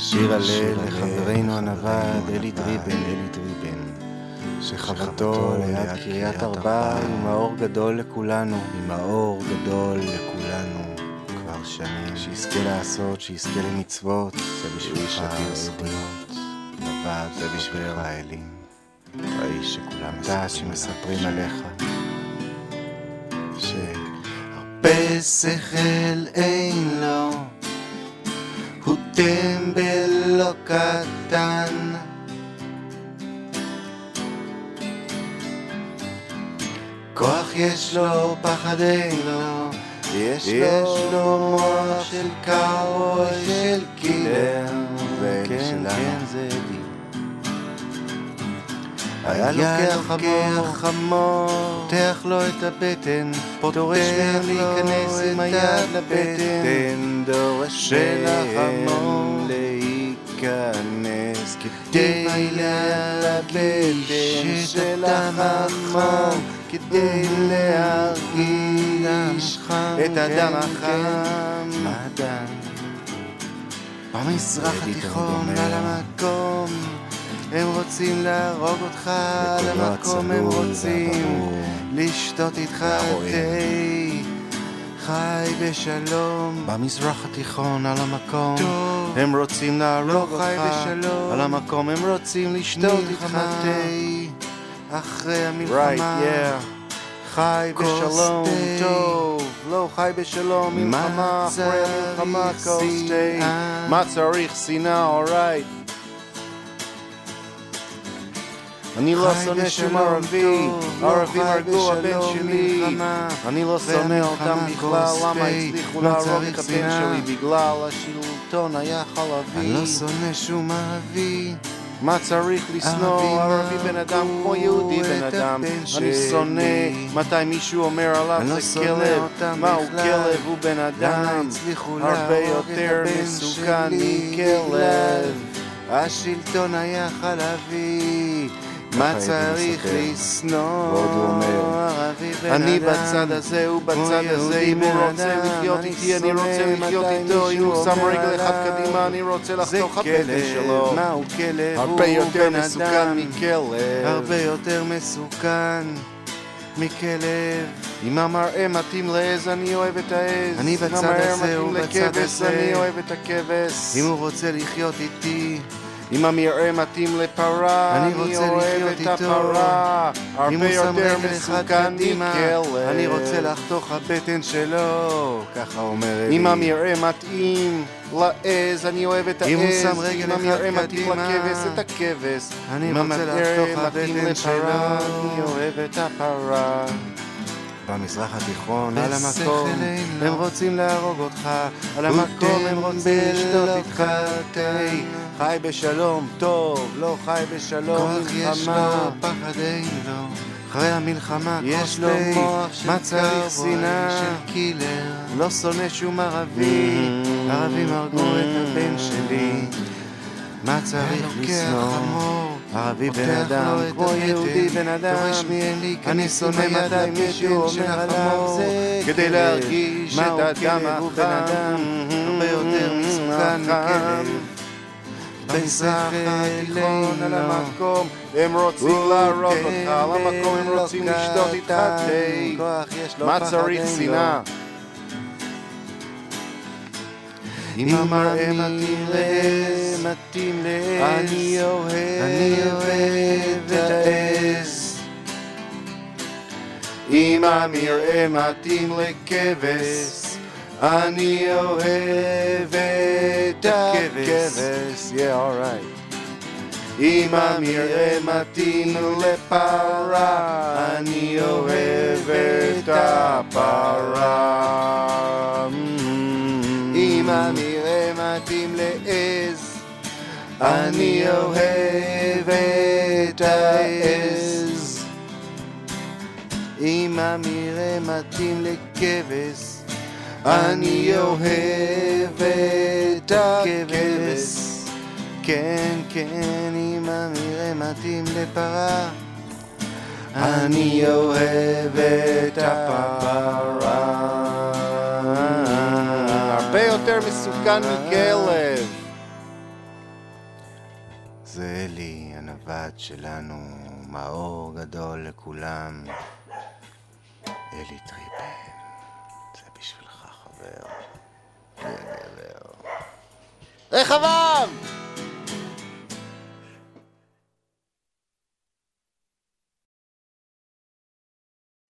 שיר הלל לחברנו הנווד אלי טריבן, אלי טריבן, שחוותו ליד קריית ארבע עם האור גדול לכולנו, עם האור גדול לכולנו. כבר שנים, שיזכה לעשות, שיזכה למצוות, זה בשבילך זכויות, נווד זה בשביל ישראלים, האיש שכולם אתה שמספרים עליך, שהרבה שכל אין לו הוא טמבל לא קטן. כוח יש לו, פחד אין לו יש לו מוח של קאובוי של קילר כן, כן, זה די היה לוקח חמור, פותח לו את הבטן, דורש ממנו להיכנס עם היד לבטן, דורש מהחמור להיכנס כדי להלביש את החמור, כדי להרגיש את הדם החם. במזרח התיכון על המקום הם רוצים להרוג אותך על המקום, הם רוצים לשתות איתך תה. חי בשלום. במזרח התיכון על המקום הם רוצים להרוג אותך. על המקום הם רוצים לשתות איתך. תה אחרי המלחמה. חי בשלום. טוב. לא חי בשלום. מלחמה אחרי המלחמה. מה צריך שנאה? אורייט אני לא שונא שום ערבי, ערבים הרגו הבן שלי, אני לא שונא אותם בכלל, למה הצליחו להרוג את הבן שלי? בגלל השלטון היה חלבי. אני לא שונא שום ערבי. מה צריך לשנוא? ערבי בן אדם כמו יהודי בן אדם. אני שונא מתי מישהו אומר עליו זה כלב. מה הוא כלב? הוא בן אדם. הרבה יותר מסוכן מכלב. השלטון היה חלבי. מה צריך לשנוא? אני בצד הזה, הוא בצד הזה, אם הוא רוצה לחיות איתי, אני רוצה לחיות איתו, אם הוא שם רגל אחד קדימה, אני רוצה לחתוך הבטן שלו. מה הוא כלב? הרבה יותר מסוכן מכלב. הרבה יותר מסוכן. מכלב. אם המראה מתאים לעז, אני אוהב את העז. אני בצד הזה, הוא בצד הזה. אני אוהב את הכבש. אם הוא רוצה לחיות איתי, אם המרעה מתאים לפרה, אני, אני אוהב את הפרה. הרבה יותר מסוכן מכלב. אני רוצה לחתוך הבטן שלו, ככה אומרת. אם המרעה מתאים לעז, אני אוהב את העז. אם הוא שם רגל אחד קדימה, אם המרעה מתאים לכבש, את הכבש. אני רוצה לחתוך הבטן שלו, אני אוהב את הפרה. במזרח התיכון, על המקום, הם רוצים להרוג אותך, על המקום הם רוצים לשתות איתך. תה, חי בשלום, טוב, לא חי בשלום, מלחמה, יש לו, פחד אין לו, אחרי המלחמה, יש לו מוח של שנאה, של קילר, לא שונא שום ערבי, ערבים הרגו את הבן שלי, מה צריך לשנוא? ערבי בן אדם, כמו יהודי בן אדם, אני שונא מתי מישהו אומר עליו זה כדי להרגיש את הדם החם, הרבה יותר מסוכן מכלב. במזרח התיכון על המקום, הם רוצים להרוג אותך, על המקום הם רוצים לשתות איתך תה, מה צריך שנאה? אם המראה מתאים לעז, מתאים לעז, אני אוהב, אני אוהב את העז. אם המראה מתאים לכבש, אני אוהב את הכבש. Yeah, alright. אם המראה מתאים לפרה, אני אוהב אני אוהב את העז. אם המראה מתאים לכבש, אני אוהב את הכבש. כן, כן, אם המראה מתאים לפרה, אני אוהב את הפרה. הרבה יותר מסוכן מכלב. זה אלי, הנווט שלנו, מאור גדול לכולם. אלי טריפן, זה בשבילך חבר. רחבעם!